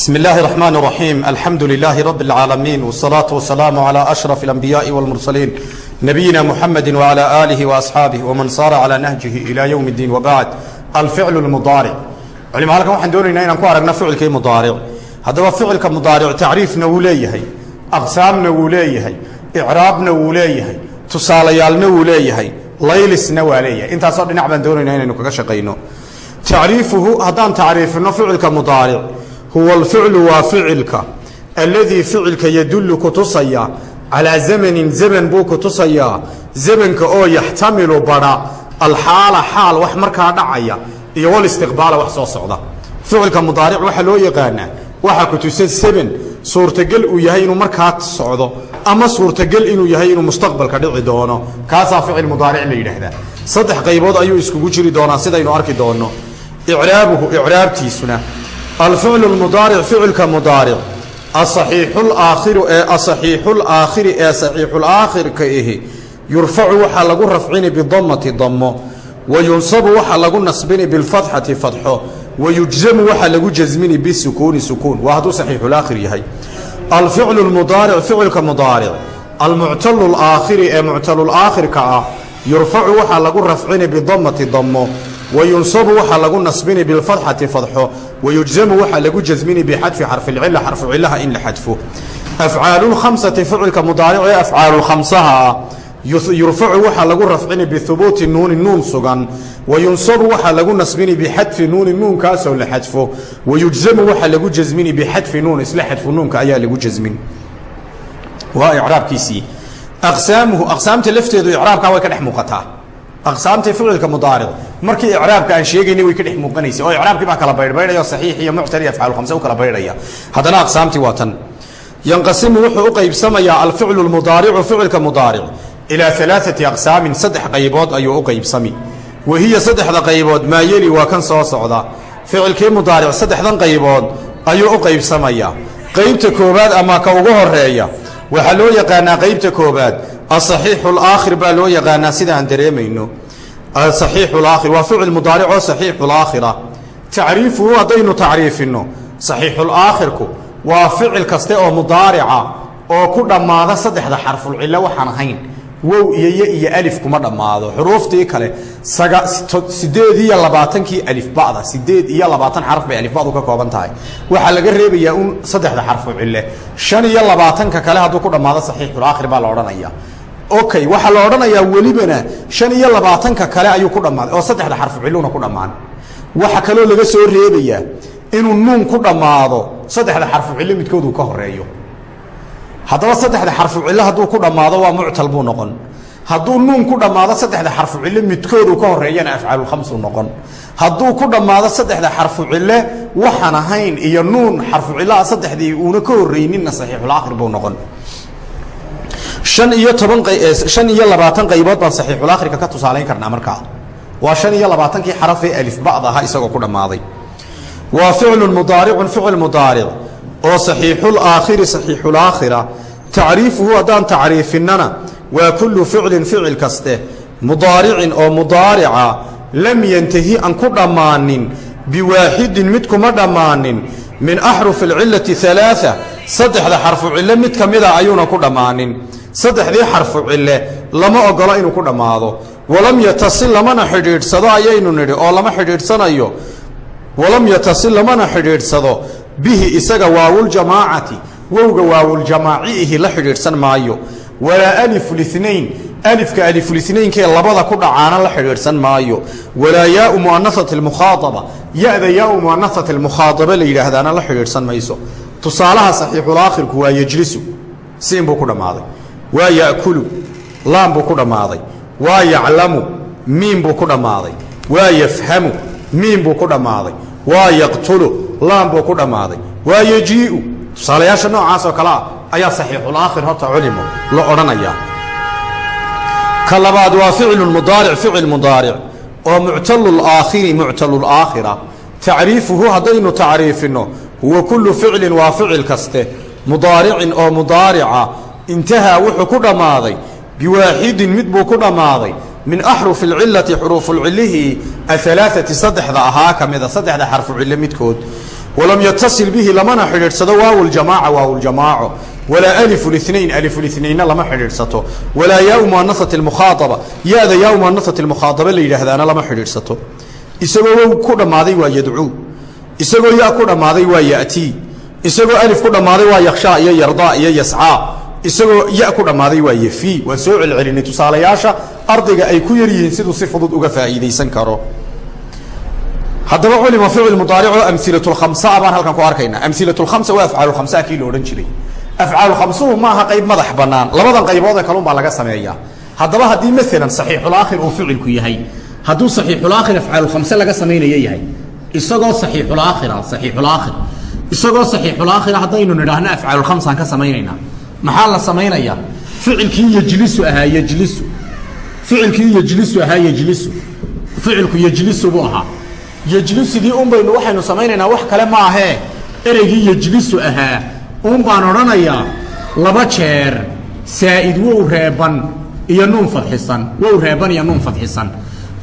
بسم الله الرحمن الرحيم الحمد لله رب العالمين والصلاة والسلام على أشرف الأنبياء والمرسلين نبينا محمد وعلى آله وأصحابه ومن صار على نهجه إلى يوم الدين وبعد الفعل المضارع علم halkan waxaan doonaynaa inaan ku aragno ficilkii mudaaric haddaba ficilka mudaaric tacriifna wuu leeyahay aqsaamna wuu leeyahay icraabna wuu leeyahay tusaalayaalna wuu leeyahay laylisna waa leeyahay intaasoo dhinac baan doonaynaa inaynu kaga shaqayno tacriifuhu haddaan tacriifino ficilka mudaaric huwa alficlu waa ficilka alladii ficilka yadullu ku tusaya calaa zamanin zaman buu ku tusayaa zamanka oo yaxtamilu badha alxaala xaal wax markaa dhacaya iyo walistiqbaala wax soo socda. Ficilka mudaaric waxaa loo yaqaanaa waxaa ku tusa zaman suurtagal uu yahay inuu markaa socdo ama suurtagal inuu yahay inuu mustaqbalka dhici doono. Kaasaa ficil mudaaric la yidhaahdaa. Saddex qaybood ayuu iskugu jiri doonaa sidaynu arki doonno. Icraabuhu icraabtiisuna alficlu lmudaaric ficilka mudaaric asaxiixulaakhiru ee asaxiixulaakhiri ee saxiixulaakhirka ihi yurfacu waxaa lagu rafcini bidamati damo wa yunsabu waxaa lagu nasbini bilfatxati fatxo wa yujzamu waxaa lagu jasmini bisukuuni sukuun waa hadduu saxiixulaakhir yahay alficlu lmudaaric ficilka mudaaric almuctalu laakhiri ee muctalulaakhirka ah yurfacu waxaa lagu rafcini bidamati damo wayunsabu waxaa lagu nasbini bilfatxati fadxo wayujzamu waxaa lagu jasmini bixadfi xarficila xarfu cilaha in la xadfo afcaalulkhamsati ficilka mudaaric ee afcaalulkhamsaha ah yurfacu waxaa lagu rafcini bihubuuti nuuni nuun sugan wayunsabu waxaa lagu nasbini bixadfi nuuni nuunkaasoo la xadfo wayujzamu waxaa lagu jasmini bixadfi nuun isla xadfu nuunka ayaa lagu jasmin waa icraabkiisii aqsaamuhu aqsaamta lafteedu icraabkaa way ka dhex muuqataa aqsaamtii ficilka mudaaric markii icraabka aan sheegaynay way ka dhex muuqanaysa. Oo icraabkii baa kala baydhbaydhaya oo saxiix iyo muctal iyo afcaal khamse u kala baydhaya. Haddana aqsaamtii waa tan. Yanqasimu wuxuu u qaybsamayaa alficlu lmudaaricu ficilka mudaaric. Ilaa alaaati aqsaamin saddex qaybood ayuu u qaybsami. Wa hiya saddexda qaybood maa yeli waa kan soo socda. Ficilkii mudaaric saddexdan qaybood ayuu u qaybsamayaa. Qaybta koobaad ama ka ugu horreeya waxaa loo yaqaanaa qaybta koobaad asaxiixu laakhir baa loo yaqaanaa sida aan dareemayno. Asaxiixu laakhir waa ficil mudaaric oo saxiixu laakhira tacriifuhu haddaynu tacriifinno saxiixulaakhirku waa ficil kaste oo mudaarica oo ku dhammaada saddexda xarfulcillo waxaan ahayn wow iyo yo iyo alif kuma dhammaado. Xuruuftii kale sideed iyo labaatankii alifba'da sideed iyo labaatan xaraf bay alifba'du ka kooban tahay. Waxaa laga reebayaa un saddexda xarfu cille. Shan iyo labaatanka kale hadduu ku dhammaado saxiixulaakhir baa la odhanaya. Okay waxaa la odhanayaa welibana shan iyo labaatanka kale ayuu ku dhammaaday oo saddexda xarfu cilluna ku dhammaan. Waxa kaloo laga soo reebayaa inuu nuun ku dhammaado saddexda xarfu cillo midkooduu ka horeeyo haddaba saddexda xarfu cillo hadduu ku dhammaado waa muctal buu noqon. Hadduu nuun ku dhammaado saddexda xarfu cille midkooduu ka horeeyana afcaalulkhamsuu noqon. Hadduu ku dhammaado saddexda xarfu waxaan ahayn iyo nuun xarfu cillaha saddexdii uuna ka horreyninna saxiixulaakhir buu noqon. Shan iyo toban shan iyo labaatan qaybood baan saxiixulaakhirka ka tusaalayn karnaa markaa. Waa shan iyo labaatankii xaraf ee alifba'd ahaa isagoo ku dhammaaday. Waa ficlun mudaaricun ficil mudaaric oo saxiixulaakhiri saxiixulaakhira tacriifuhu haddaan tacriifinana waa kullu ficlin ficil kaste. Mudaaricin oo mudaarica lam yantahi aan ku dhammaanin. Biwaaxidin mid kuma dhammaanin. Min axrufi alcillati alaaa saddexda xarfu cille mid ka mida ayuuna ku dhammaanin. Saddexdii xarfu cille lama ogolo inuu ku dhammaado. Walam yatasil lamana xidhiidhsado ayaynu nidhi oo lama xidhiidhsanayo. Walam yatasil lamana xidhiidhsado bihi isaga waawuljamaacati wowga waawuljamaaciihi la xidhiidhsan maayo. Walaa alifulinayn alifka alifulinaynkaee labada ku dhacaana la xidhiidhsan maayo. Walaa yaau mu'anasati lmukhaaaba ya-da yaau mu'anasati lmukhaadaba la yidhaahdaana la xidhiidhsan mayso. Tusaalaha saxiixulaakhirku waa yejlisu siin buu ku dhammaaday. Waa ya'kulu laam buu ku dhammaaday. Waa yaclamu miin buu ku dhammaaday. Waa yafhamu miin buu ku dhammaaday. Waa yaqtulu buu ku dhammaaday. Waa yejii'u. Tusaalayaasha noocaas oo kale ah ayaa saxiixulaakhir horta culimo la odhanayaa. Ka labaad waa ficlu mudaaric ficil mudaaric oo muctalulaakhiri muctalulaakhira tacriifuhu haddaynu tacriifinno huwa kullu ficlin waa ficil kaste. Mudaaricin oo mudaarica intahaa wuxuu ku dhammaaday. Biwaaxidin mid buu ku dhammaaday. Min axrufi alcillati xuruufulcillihii ahalaaati saddexda ahaa ka mida saddexda xarfu cillo midkood walam yatasil bihi lamana xidhiidhsado waaw ljamaaca waaw ljamaaco walaa alifu linain alifu linainna lama xidhiidhsato. Walaa yaau muanasati lmukhaadaba ya-da yaau lmukhaadaba la yidhaahdaana lama xidhiidhsato. Isagoo wow ku dhammaaday waa yadcuu. Isagoo ya ku dhammaaday waa yatii. Isagoo alif ku dhammaaday waa yakshaa iyo yardaa iyo yascaa. Isagoo ya ku dhammaaday waa yafii. Waan soo celcelinay tusaalayaasha ardayga ay ku yaryihiin siduu si fudud uga faa'iidaysan karo haddaba culima ficil mudaarico amilatulkhamsaa baan halkan ku arkaynaa. Amilatulkhamsa waa afcaalulkhamsaa kii la odhan jiray. Afcaalukhamsuhu maaha qayb madax bannaan. Labadan qaybood ee kalun baa laga sameeyaa. Haddaba haddii maalan saxiixulaakhir uu ficilku yahay hadduu saxiixulaakhir afcaalulkhamse laga samaynayo yahay isagoo saxiixulaakhira saxiixulaakhir isagoo saxiixulaakhira haddaynu nidhaahno afcaalulkhamsaan ka samaynaynaa. Maxaa la samaynayaa? Ficilkii yejlisu ahaa yejlisu ficilkii yejlisu ahaa yejlisu ficilku yejlisu buu ahaa yejlisidii un baynu waxaynu samaynaynaa wax kale ma ahee ereygii yejlisu ahaa un baan odhanayaa laba jeer. Saa'id wow reeban iyo nuun fadxisan. Wow reeban iyo nuun fadxisan.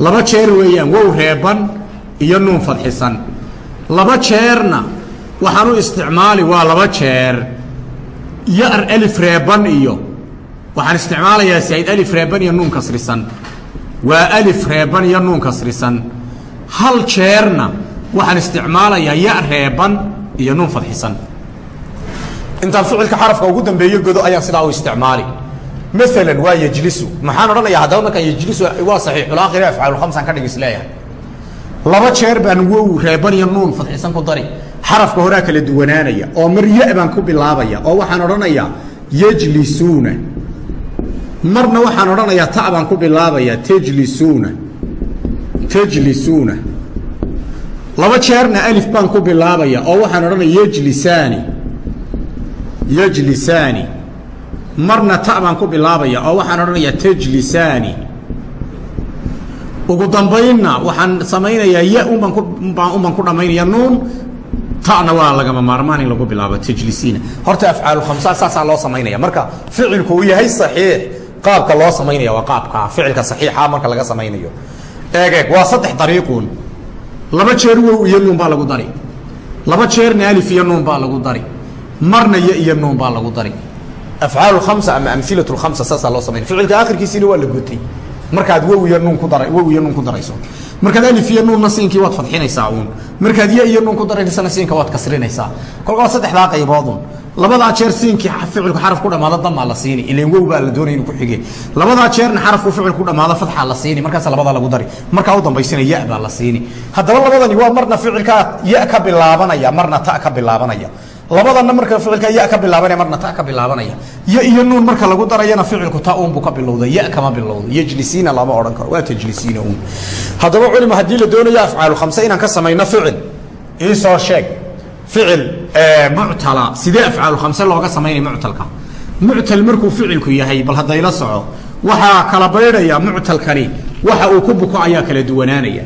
Laba jeer weeyaan wow reeban iyo nuun fadxisan. Laba jeerna waxaan u isticmaali waa laba jeer. Yar alif reeban iyo waxaan isticmaalayaa saa'id alif reeban iyo nuun kasrisan. Waa alif reeban iyo nuun kasrisan hal jeerna waxaan isticmaalayaa ya reeban iyo nuun fadxisan intaan ficilka xarafka ugu dambeeyo godo ayaan sidaa u isticmaali. Maalan waa yejlisu maxaan odhanayaa haddaba markaan yejlisu waa saxiixulaakhiri afcaalulkhamsaan ka dhig is leeyahay laba jeer baan wow reeban iyo nuun fadxisan ku dari. Xarafka horaa kala duwanaanaya oo mar ya baan ku bilaabaya oo waxaan odhanayaa yejlisuuna marna waxaan odhanayaa ta baan ku bilaabaya tejlisuuna tejlisuuna laba jeerna alif baan ku bilaabaya oo waxaan odhanaya yejlisaani yejlisaani marna ta baan ku bilaabaya oo waxaan odhanayaa tejlisaani ugu dambaynna waxaan samaynayaa ya unbaan ku unbaan ku dhammaynaya nuun ta'na waa lagama maarmaan in lagu bilaabo tejlisiina horta afcaalulkhamsaa saasaa loo samaynaya. Marka ficilku uu yahay saxiix qaabka loo samaynaya waa qaabkaa ficilka saxiixa marka laga samaynayo eegeeg waa saddex dariiquun laba jeer wow iyo nuun baa lagu dari. Laba jeerna alif iyo nuun baa lagu dari. Marna ya iyo nuun baa lagu dari. Afcaal khamsa ama amilat lkhamsa saasaa loo samaynaya ficilka akhirkiisiina waa la gotay markaad wow iyo nuun ku dara wow iyo nuun ku darayso. Markaad alif iyo nuunna siinkii waad fadxinaysaa uun. Markaad ya iyo nuun ku daraysana siinka waad kasrinaysaa. Kolka saddexdaa qayboodun labadaa jeer siinkii ficilku xaraf ku dhamaado damaa la siini. Ilan wow baa la doonaya inuu ku xige labadaa jeerna xarafku ficilku dhamaado fadxaa la siini. Markaas labadaa lagu dari. Markaa u dambaysana ya baa la siini. Haddaba labadani waa marna ficilkaa ya ka bilaabanaya marna ta ka bilaabanaya. Labadana marka ficilka ya ka bilaabanaya marna ta ka bilaabanaya. Ya iyo nuun marka lagu darayana ficilku ta uunbu ka bilowda ya kama bilowda yejlisiina lama odhan karo. Waa tejlisiina uun. Haddaba culima haddii la doonayo afcaalu khamse inaan ka samayno ficil iisoo sheeg. Ficil muctala sidee afcaalu khamse looga samaynaya muctalka? Muctal markuu ficilku yahay bal haddayla soco waxaa kala baydhaya muctalkani waxa uu ku buko ayaa kala duwanaanaya.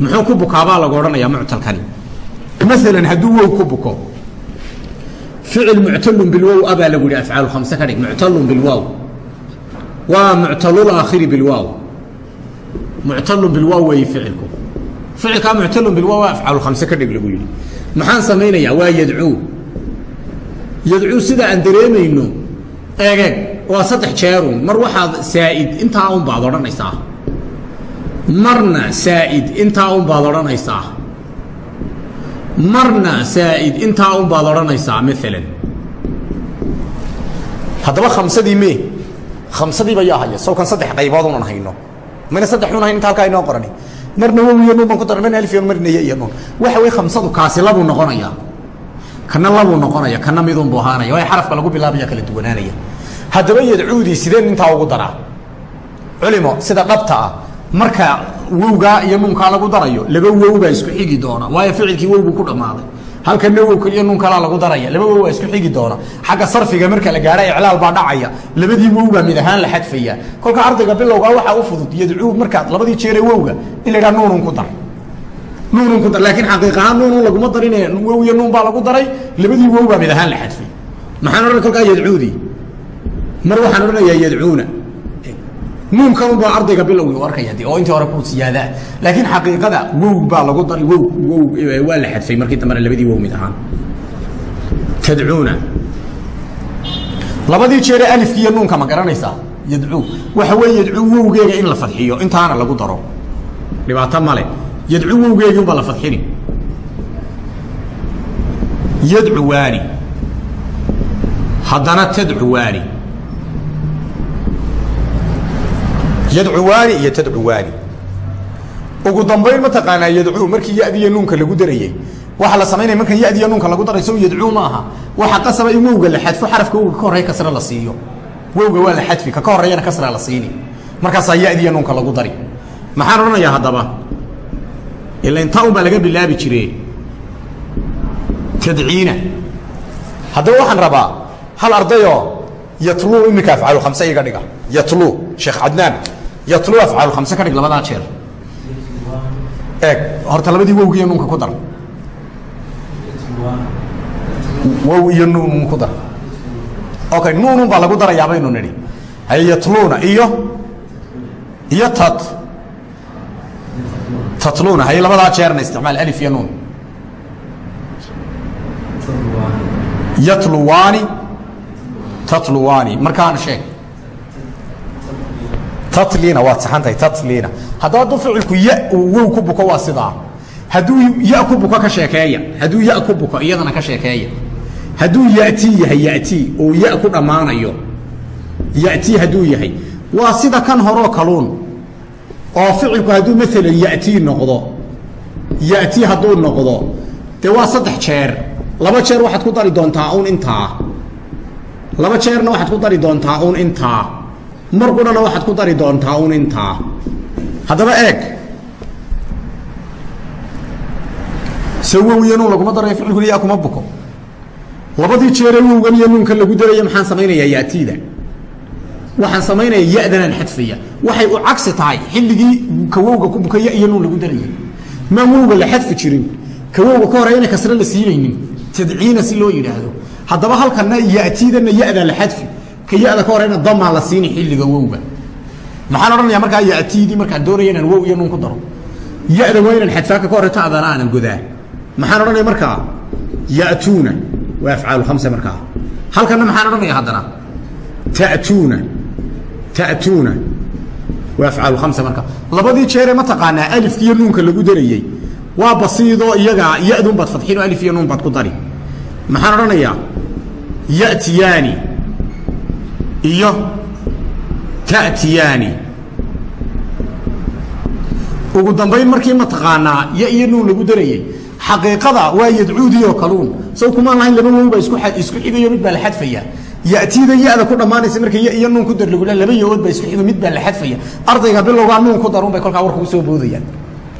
Muxuu ku bukaabaa lagu odhanaya muctalkani. Maalan hadduu wow ku buko ficil muctalun bilwow abaa lagu yihi afcaalu khamse ka dhig muctalun bilwow waa muctalulaakhiri bilwow muctalun bilwow weeye ficilku ficilkaa muctalun bilwow waa afcaalu khamse ka dhig lagu yihi maxaan samaynayaa waa yadcuu yadcuu sida aan dareemayno egeeg waa saddex jeerun mar waxaad saa'id intaa un baad odhanaysaa marna saa'id intaa un baad odhanaysaa marna saa'id intaa un baad odhanaysaa maalan haddaba khamsadii mee khamsadiiba yaa haya sawkan saddex qaybood unan hayno mayna saddex un hayn inta halkaa inoo qorani marna wow iyo ku daran marna alif iyo marna ya iyo nuun waxa wey khamsadu kaasi labuu noqonayaa kana labuu noqonaya kana midunbuu ahaanaya waayo xarafka lagu bilaabaya kala duwanaanaya. Haddaba yadcuudii sideen intaa ugu daraa. Culimo sida dhabta ah marka wowgaa iyo nuunkaa lagu darayo laba wow baa isku xigi doona. Waayo ficilkii wow ku dhammaaday halkana wow iyo nuun kalaa lagu daraya. Laba wow baa isku xigi doona. Xagga sarfiga marka la gaadha iclaal baa dhacaya. Labadii wow baa mid ahaan la xadfaya. Kolka ardayga bilowgaa waxaa u fudud yadcuu markaad labadii jeere wowga in la yidhaha nuunun ku dar. Nuunun ku dar. Laakiin xaqiiq ahaan nuunun laguma darine wow iyo nuun baa lagu daray. Labadii wow baa mid ahaan la xadfay. Maxaan odhan kolkaa yadcuudii mar waxaan odhanayaa yadcuuna nuunkanubaa ardayga bilowgii u arkaya de oo intii hore ku siyaadaa laakiin xaqiiqada wow baa lagu daray wow wow waa la xadfay markii dambena labadii wow mid ahaan. Tadcuuna. Labadii jeere alifki iyo nuunka ma garanaysaa? Yadcuu. Waxa weeye yadcuu wowgeega in la fadxiyo intaana lagu daro. Dhibaato male yadcuu wowgeegii ubaa la fadxini yadcuwaani. Haddana tadcuwaani yadcuwaani iyo tadcuwaani ugu dambayn mataqaanaa yadcuu markii yadiyo nuunka lagu darayey waxaa la samaynaya markan yadiyo nuunka lagu daray sow yadcuu ma aha. Waxa qasaba in wowga la xadfo xarafka wowga ka horreya kasra la siiyo. Wowga waa la xadfi ka ka horreeyana kasra la siini. Markaasaa yadiyo nuunka lagu dari. Maxaan odhanayaa haddaba? Ila intaa unbaa laga bilaabi jire tadciina. Haddaba waxaan rabaa hal ardayoo yatluu iminka afcaalu khamse iga dhiga. Yatluu sheekh cadnaan yatluu afcaalu khamse ka dhig labadaa jeer. Eeg horta labadii wowg iyo nuunka ku dar. Wow iyo nuun ku dar. Okay nuunun baa lagu darayaa baynu nidhi. Haye yatluuna iyo iyo tat. Tatluuna haye labadaa jeerna isticmaal alif iyo nuun. Yatluwaani tatluwaani. Markaana sheeg tatliina waad saxantahay tatliina. Haddaba hadduu ficilku ya wow ku buko waa sidaa. Hadduu ya ku buko ka sheekeeya. Hadduu ya ku buko iyadana ka sheekeeya. Hadduu yatii yahay yatii oo ya ku dhammaanayo. Yatii hadduu yahay. Waa sida kan horoo kaluun. Oo ficilku hadduu maalan yatii noqdo. Yatii hadduu noqdo. Dee waa saddex jeer. Laba jeer waxaad ku dari doontaa un intaa. Laba jeerna waxaad ku dari doontaa un intaa mar qurana waxaad ku dari doontaa un intaa haddaba eeg. Se wow iyo nuun laguma darayo ficilkuna yaa kuma buko. Labadii jeere wowgan iyo nuunkan lagu daraya maxaan samaynayaa yatiida waxaan samaynaya yadanaan xadfaya waxay u cagsi tahay xilligii ka wowga ku buka iyo nuun lagu daraya maan wowga la xadfi jirin? Ka wowga ka horeeyana kasre la siinaynin. Tadciina si loo yidhaahdo. Haddaba halkana yatiidana yadaa la xadfi ka yada ka horeyna damaa la siini xilliga wowga. Maxaan odhanayaa markaa yatiidii markaan doonaya inaan wow iyo nuun ku daro. Yada waa inaan xadfaaka ka horeyto adana aanan godaa. Maxaan odhanaya markaa yatuuna waa afcaalu khamsa markaa. Halkana maxaan odhanaya haddana tatuuna tatuuna waa afcaalu khamsa markaa. Labadii jeere mataqaanaa alifka iyo nuunka lagu darayey. Waa basiidoo iyagaa yadun baad fadxin oo alif iyo nuun baad ku dari. Maxaan odhanayaa yatiyaani iyo ta'tiyaani. Ugu dambayn markii mataqaanaa ya iyo nuun lagu darayey xaqiiqada waa yadcuudii oo kaluun. Saw kumaan lahayn laba wow baa isku xigayo mid baa la xadfaya. Yatiida ya-da ku dhammaanaysa marka ya iyo nuun ku dar lagu laba yaood baa isku xigo mid baa la xadfaya. Ardayga bilowgaa nuun ku darun bay kolkaa warka u soo boodayaan.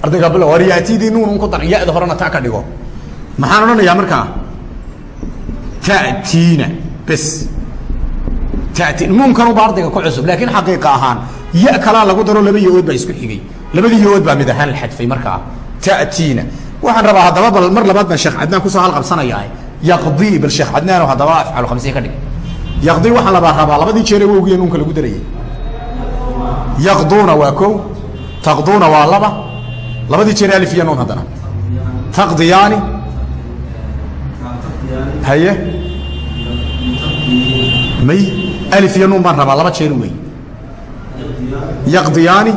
Ardayga bilow war yatiidii nuun un ku dar ya-da horena ta ka dhigo. Maxaan odhanayaa markaa? Ta'tiina bes tati nuunkanuba ardayga ku cusub laakiin xaqiiqa ahaan ya kalaa lagu daro laba yaood baa isku xigay labadii yaood baa mid ahaan la xadfay markaa ta'tiina waxaan rabaa haddaba bal mar labaad baan sheekh cadnaan ku soo halqabsanayaa yaqdii bal sheekh cadnaano haddaba afcalu khamsiya ka dhig yaqdii waxaan labaa rabaa labadii jeere wowgiiyo nuunka lagu darayay yaqduuna waa kow taqduuna waa laba labadii jeere alif iyo nuun haddana taqdiyaani haye may iyo nuun baan rabaa laba jeer wey yaqdiyaani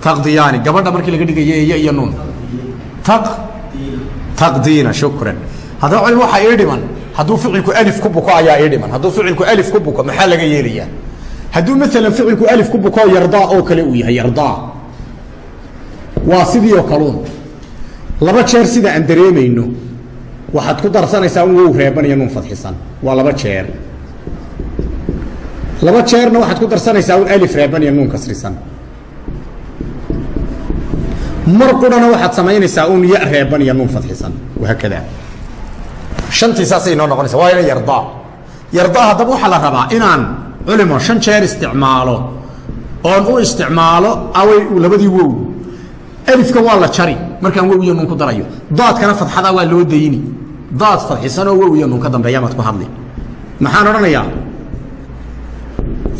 taqdiyaani gabadha markii laga dhigaya ya iyo nuun. Taq taqdiina shukran. Haddaba culim waxaa ii dhiman hadduu ficilku alif ku buko ayaa ii dhiman. Hadduu ficilku alif ku buko maxaa laga yeelayaa? Hadduu maalan ficilku alif ku buko yardaa oo kale uu yahay yardaa. Waa sidii oo kaluun laba jeer sida aan dareemayno waxaad ku darsanaysaa un wow reeban nuun fadxisan. Waa laba jeer laba jeerna waxaad ku darsanaysaa un alif reeban iyo nuun kasrisan mar waxaad samaynaysaa un ya reeban iyo nuun fadxisan wahaakada shantii saasay inoo noqonaysa waa ina yardaa yardaa haddaba waxaa la rabaa inaan culimo shan jeer isticmaalo oon u isticmaalo away labadii wow. Alifkan waa la jari markaan wow iyo nuun ku darayo. Daadkana fadxada waa loo dayni. Daad fadxisanoo wow iyo nuun ka dambeeya maad ku hadli. Maxaan odhanayaa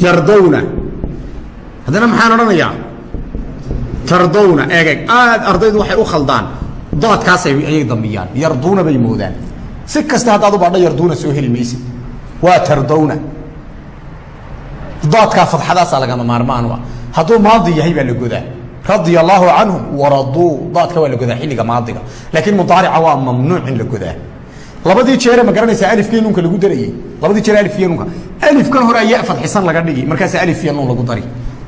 yardawna haddana maxaan odhanayaa? Tardawna eegeg aad ardaydu waxay u khaldaan. Daadkaasay ayay dambiyaan. Yarduuna bay moodaan. Si kasta haddaad u baadho yarduuna soo heli maysid. Waa tardawna daadkaa fadxadaasaa lagama maarmaan ah. Hadduu maadi yahay baa la godaa. Radia allaahu canhum waraduu daadka waa la godaa xilliga maadiga. Laakiin mudaarica waa mamnuuc in la godaa labadii jeere ma garanaysaa alifkii nuunka lagu darayey labadii jeer alifkiyo nuunka. Alifkan hore ya fadxisan laga dhigi markaasaa alif iyo nuun lagu dari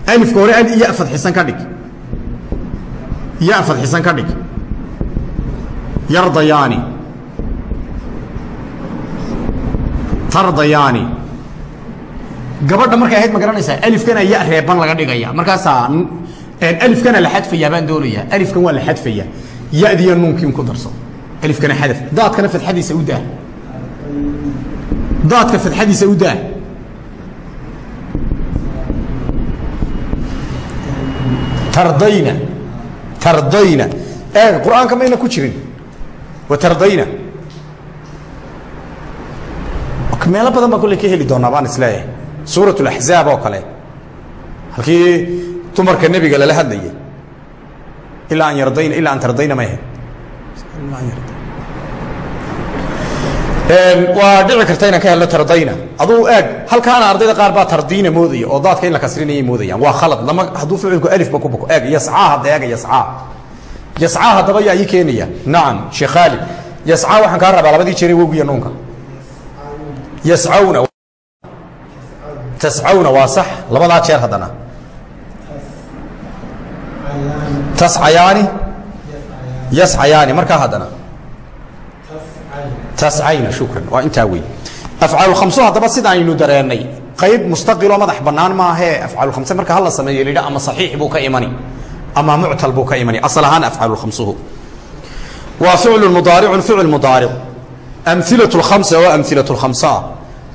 alifka hore ya fadxisan ka dhig ya fadxisan ka dhig yardayaani. Tardayaani. Gabadha markay ahayd ma garanaysaa alifkana ya reeban laga dhigaya. Markaasaa alifkana la xadfayaa baan doonayaa. Alifkan waa la xadfayaa. Yadiyo nuunkiin ku darso alifkana xadaf. Daadkana fadxadiisa u daa. Daadka fadxadiisa u daa. Tardayna tardayna. Eeg qur'aanka mayna ku jirin. Wa tardayna. Meelo badan baan kolley ka heli doonaa baan is leeyahay suurat laxzaab oo kale. Halkii dumarka nebiga lala hadlayay. Ilaa an yardayna ilaa an tardayna may ahayd waa dhici karta inaan ka helno tardayna. Aduu eeg halkaana ardayda qaar baa tardiina moodaya oo daadka in la kasrinayay moodayaan. Waa khalad. Lama hadduu ficilku alifba ku boko eeg yascaa hadda eega yascaa. Yascaa haddaba yaa ii keenaya. Nacam sheekh khaalid yascaa waxaan kaa rabaa labadii jeere wogiya nuunka. Yascawna. Tascawna waa sax. Labadaa jeer haddana. Tascayaani yascayaani markaa haddana. Tascayna shukran. Waa intaa wey afcaalulkhamso haddaba sida aynu dareennay qayb mustaqiloo madax bannaan maahee afcaalulkhamse marka hala sameeyo lidha ama saxiix buu ka imani ama muctal buu ka imani. Asal ahaan afcaalulkhamsuhu waa ficlu mudaaricun ficil mudaaric amilatu lkhamsa waa amilatu lkhamsaa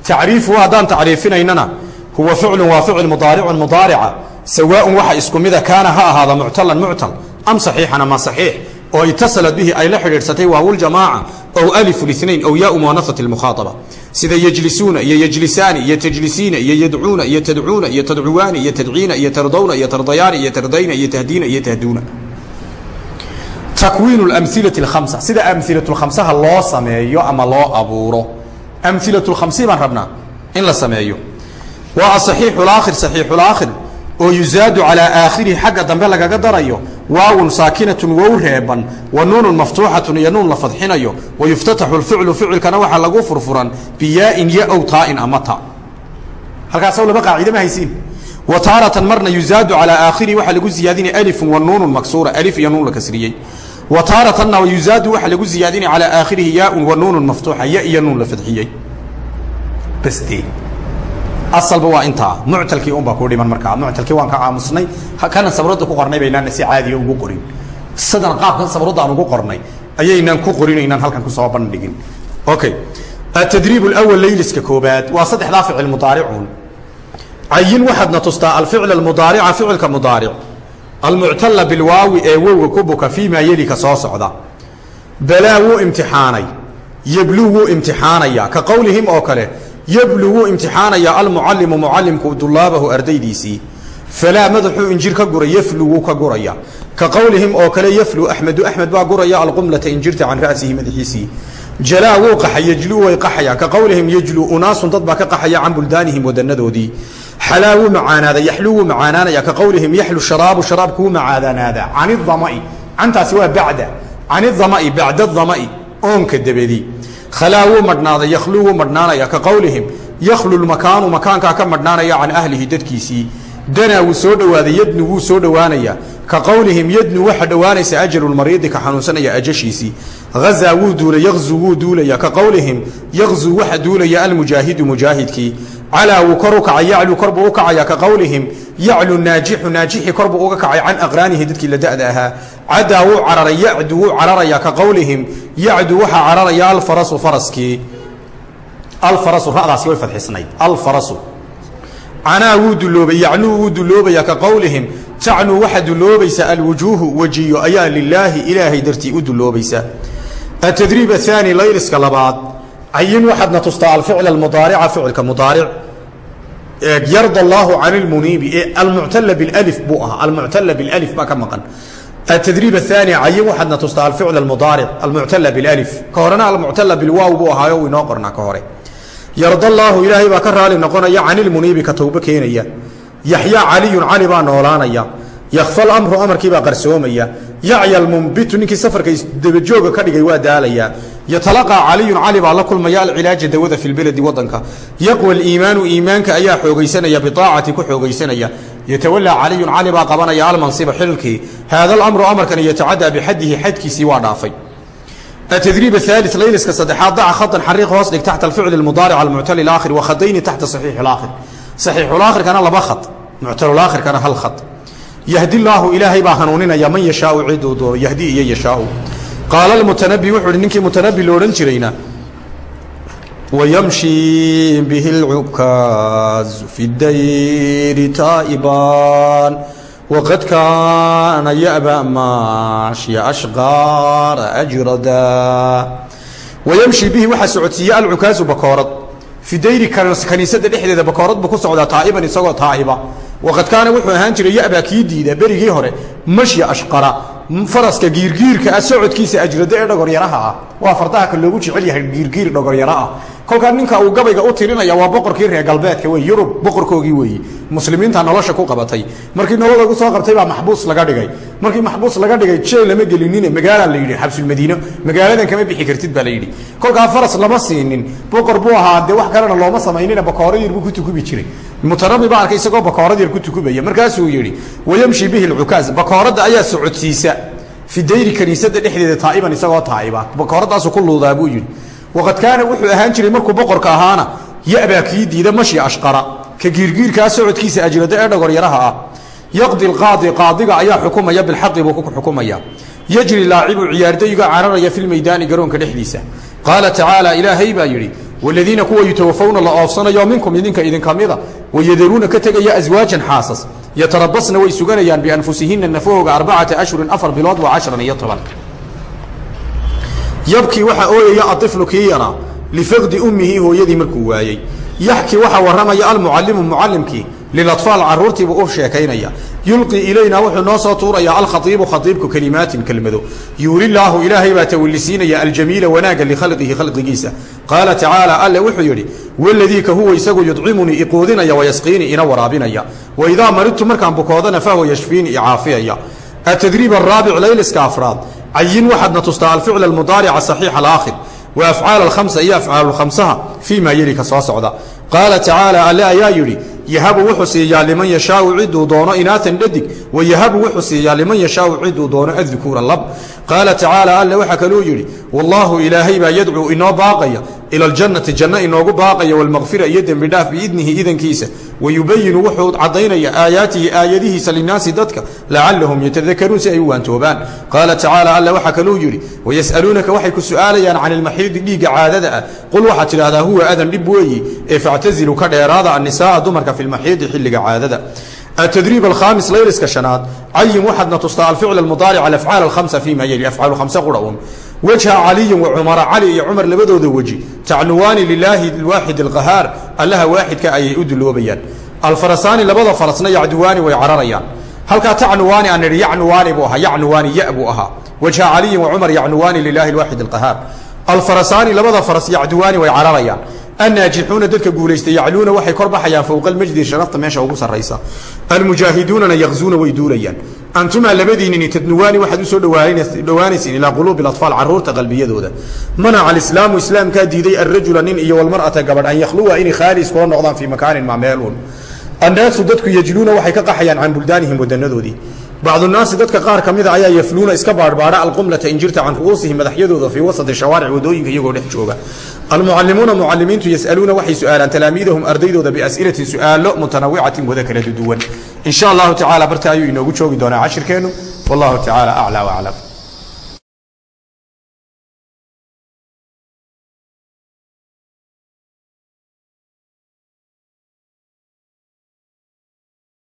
tacriifuhu haddaan tacriifinaynana huwa ficlu waa ficil mudaaricun mudaarica sawaaun waxa isku mida kaana ha ahaada muctalan muctal am saxiixan ama saxiix oo itasalat bihi ay la xidhiidhsatay waawljamaaca ow alifu linain ow yaau muanasati lmukhaaaba sida yejlisuuna iyo yejlisaani iyo tajlisiina iyo yadcuuna iyo tadcuuna iyo tadcuwaani iyo tadciina iyo tardawna iyo tardayaani iyo tardayna iyo tahdiina iyo tahduuna. Takwiin amilai اkamsa sida amilatulkhamsaha loo sameeyo ama loo abuuro. Amilatulkhamsi baan rabnaa in la sameeyo. Waa asaxiixulaakhir saxiixulaakhir oo yuzaadu calaa aakhirihi xagga dambe lagaga darayo waawun saakinatun wow reeban wa nuunun maftuuxatun iyo nuun la fadxinayo wa lficlu ficilkana waxaa lagu furfuran biyaain ya ow taain ama ta. Halkaasaw laba qaacide ma haysiin. Wa taaratan marna yuzaadu calaa aakhirihi waxaa lagu ziyaadinaya alifun wa nuunun maksuura alif iyo nuun la kasriyey. Wa taaratanna yuzaadu waxaa lagu ziyaadinaya calaa aakhirihi yaaun wa nuunun maftuuxa ya iyo nuun la fadxiyey. Bastee asalba waa intaa muctalkii unbaa ku dhiman markaa muctalkii waan ka aamusnay kana sabradda ku qornay baynaan si caadiya ugu qorin sidan qaabkan sabradda aan ugu qornay ayaynaan ku qorin aynaan halkan kusoo bandhigin okay atadriib اlأwl layliska koobaad waa saddexdaa ficil mudaaricuun cayin waxaadna tustaa alficl اmudaarica ficilka mudaaric almuctala bilwaawi ee wowga ku buka fii maa yelika soo socda balaa wuu imtixaanay yeblu wuu imtixaanaya ka qowlihim oo kale yeblu wuu imtixaanayaa almucalimu mucalimku dulaabahu ardaydiisii falaa madaxuu injir ka guray yaflu wuu ka guraya. Ka qowlihim oo kale yaflu axmedu axmed baa guraya alqumlata injirta can ra'sihi madaxiisii. Jalaa wuu qaxa yejlu way qaxaya. Ka qowlihim yejlu unaasun dad baa ka qaxaya can buldaanihim wadanadoodii. Xalaa wuu macaanaada yaxlu wuu macaanaanaya. Ka qowlihim yaxlu sharaabu sharaabku wuu macaanaada can idamai cantaasi waa bacda. Can idamai bacda damai oonka dabadi khalaa wuu madhnaaday yakhluu wuu madhnaanaya ka qowlihim yakhlu lmakaanu makaankaa ka madhnaanaya can ahlihi dadkiisii. Danaa wuu soo dhowaaday yadnu wuu soo dhowaanaya ka qowlihim yadnu waxa dhowaanaysa ajalulmariidi ka xanuunsanaya ajashiisii. Hazaa wuu duulay yakzu wuu duulaya ka qowlihim yakzuu waxa duulaya almujaahidu mujaahidkii. Calaa wuu kor u kacay yacluu kor buu u kacaya. Ka qowlihim yaclu naajixu naajixi kor buu uga kacay can aqraanihi dadkii la da'da ahaa. Cadaa wuu cararay yacdu wuu cararaya ka qowlihim yacdu waxaa cararaya alfarasu faraskii. Alfarasu ra'daasi way fadxisnayd. Alfarasu. Canaa wuu duloobay yacnuu wuu duloobaya ka qowlihim tacnuu waxaa duloobaysa alwujuuhu wejiyo ayaa lilaahi ilaahay dartii u duloobaysa atadriib ahaani layliska labaad cayin waxaadna tustaa alficl almudaarica ficilka mudaaric. Yarda allaahu can lmuniibi ee almuctala bilif buu ahaa almuctala bilif baa ka maqan atadriib athani cayin waxaadna tustaa alficl almudaaric almuctala bilif ka horena almuctala bilwaaw buu ahaayo uu inoo qornaa ka hore yarda allaahu ilaahay baa ka raali noqonaya can ilmuniibi ka towbo keenaya yaxyaa caliyun cali baa noolaanaya yakfa lamru amarkiibaa qarsoomaya yacya almumbitu ninkii safarka isdabajooga ka dhigay waa daalayaa yatalaqaa caliyun cali baa la kulmaya alcilaaja dawada fi lbeledi wadanka yaqwa aliimaanu iimaanka ayaa xoogaysanaya biaacati ku xoogaysanaya yatawalaa caliyun cali baa qabanaya almansiba xilkii haada alamru amarkani yatacadaa bixadihi xadkiisii waa dhaafay atdriib aali layliska saddexaad daca khaan xariiq hoos dhig taxta alficl mudaaric almuctal aakhir wa khadayni taxta saxiix aakhir saxiixulaakhirkana laba khad muctalulaakhirkana hal khad yahdi laahu ilaahay baa hanuuninaya man yashaau ciduu doono yahdi iyo yashaau qaala almutanabi wuxuu hi ninkii mutanabi loodhan jirayna wayamshi bihi lcukaaz fi dayri taa'ibaan wqad kaana yaba maashya ashqaara ajrada wayamshi bihi waxaa socodsiiye alcukaasu bakoorad fi dayri kaniisada dhexdeeda bakoorad buu ku socdaa taa'iban isagoo taa'iba waqad kaana wuxuu ahaan jiray yabaa kii diida berigii hore mashya ashqara faraska giirgiirka ah socodkiisa ajrado ee dhagoryaraha ah. Waa fardaha loogu jecel yahay giirgiir dhagoryaro ah. Kolkaa ninka uu gabayga u tirinaya waa boqorkii reer galbeedka wey yurub boqorkoogii weeyi muslimiinta nolosha ku qabatay. Markii nolol lagu soo qabtay baa maxbuus laga dhigay. Markii maxbuus laga dhigay jeel lama gelinine magaalaa la yidhi xabsulmadiino magaaladan kama bixi kartid baa la yidhi. Kolkaa faras lama siinin. Boqor buu ahaa dee wax kalena looma samaynina bakooro yar buu ku tukubi jiray. Mutanabi baa arkay isagoo bakoorad yar ku tukubaya. Markaasuu yidhi wayamshi bihi lcukaaz bakooradda ayaa socodsiisa. Fi dayri kaniisada dhexdeeda taa'iban isagoo taa'iba. Bakooradaasu ku luudaa buu yidhi. Waqad kaana wuxuu ahaan jiray markuu boqorka ahaana yabaa kii diida mashi ashqara. Ka giirgiirkaa socodkiisa ajrado ee dhagoryaraha ah. Yaqdi qaadi qaadiga ayaa xukumaya bilxaqi buu ku xukumaya. Yajri laacibu ciyaardayga cararaya fi lmaydaani garoonka dhexdiisa. Qaala tacaala ilaahay baa yidhi waladiina kuwa yutawafawna la oofsanayo minkum idinka idinka mida wayadaruuna ka tegaya aswaajan xaasas yatarabasna way suganayaan bianfusihina nafahooga arbacata ashhurin afar bilood waa cashran iyo toban yabkii waxaa ooyaya aiflu kii yaraa lifaqdi ummihi hooyadii markuu waayey yaxkii waxaa warramaya almucallimu mucallimkii lilaطfaal caruurtiibuu u sheekaynaya yulqii ilayna wuxuu noo soo tuurayaa alkhaiibu khaiibku kelimaatin kelmado yuulilaahu ilaahay baa tawallisiinaya aljamiila wanaagga likhalqihi khalqigiisa qaala tacaala alle wuxuu yidhi waladii ka huwa isagu yudcimunii iquudinaya wayasqiinii ina waraabinaya waidaa maridtu markaan bukoodana fahuwa yashfiini icaafiyaya atadriib araabic layliska afraad cayin waxaadna tustaa alficl almudaarica saxiixa alaakhir wa afcaal alkhamsa iyo afcaal lkhamsaha fii maa yeli ka soo socda qaala tacaala alle ayaa yidhi yahabu wuxuu siiyaa liman yashaau ciduu doono inaatan dhadig wa yahabu wuxuu siiyaa liman yashaau ciduu doono adkuura lab qaala tacaala alle waxaa kaluu yidhi wallaahu ilaahay baa yadcuu inoo baaqaya ila aljannati janno inoogu baaqaya walmaqfira iyo dembi dhaaf biidnihi idankiisa. Wayubayinu wuxuu caddaynaya aayaatihi aayadihiisa linaasi dadka lacallahum yatadakaruun si ay u waantoobaan. Qaala tacaala alle waxaa kaluu yidhi wayas'aluunaka waxay ku su'aalayaan can ilmaxiidi dhiigga caadada ah. Qul waxaad tidhahdaa huwa adan dhib weeyi ee factazilu ka dheeraada annisaaa dumarka fi lmaxiidi xilliga caadada التdريب الخامس layliska شhaنaad cayin waxaadna tustaa alficl الmudaaric afcaal الhamسa فيma yli afcaal hamse qura un wجهa caliyi وcumara cali iyo cumar labadooda weji tacnuwaani lilaahi waaxid الqahaar allaha waaxidka ayay u duloobayaan alfarasaani labada farasna yacduwaani way cararayaan halkaa tacnuwaani aan idhi yacnuwaani buu ahaa yacnuwaani ya buu ahaa wجهa caliyin وcumar yacnuwaani lilahi الwaaxid الqahaar alfarasaani labada faras yacduwaani way cararayaan annaajixuuna dadka guulaystay yacluuna waxay kor baxayaan fowqa almajdi sharafta meesha ugu sarraysa almujaahiduunana yakzuuna way duulayaan antumaa labadiinini tadnuwaani waxaad u soo dhowaanayseen ilaa quluubi اlaطfaal carruurta qalbiyadooda manaca alislaamu islaamkaa diiday alrajula nin iyo walmar'ata gabadh an yakhluwa inay khaali iskula noqdaan fii makaanin maameelun annaasu dadku yajluuna waxay ka qaxayaan can buldaanihim wadanadoodii bacdunaasi dadka qaar ka mida ayaa yafluuna iska baadhbaadha alqumlata injirta can ru'uusihim madaxyadooda fii wasati shawaaric waddooyinka iyagoo dhex jooga. Almucallimuuna mucalimiintu yas'aluuna waxay su'aalaan talaamiidahum ardaydooda bias'ilatin su'aalo mutanawicatin wada kala duwan. In sha allahu tacala barta ayuu inoogu joogi doonaa cashirkeennu. Wallahu tacaala aclaa waclam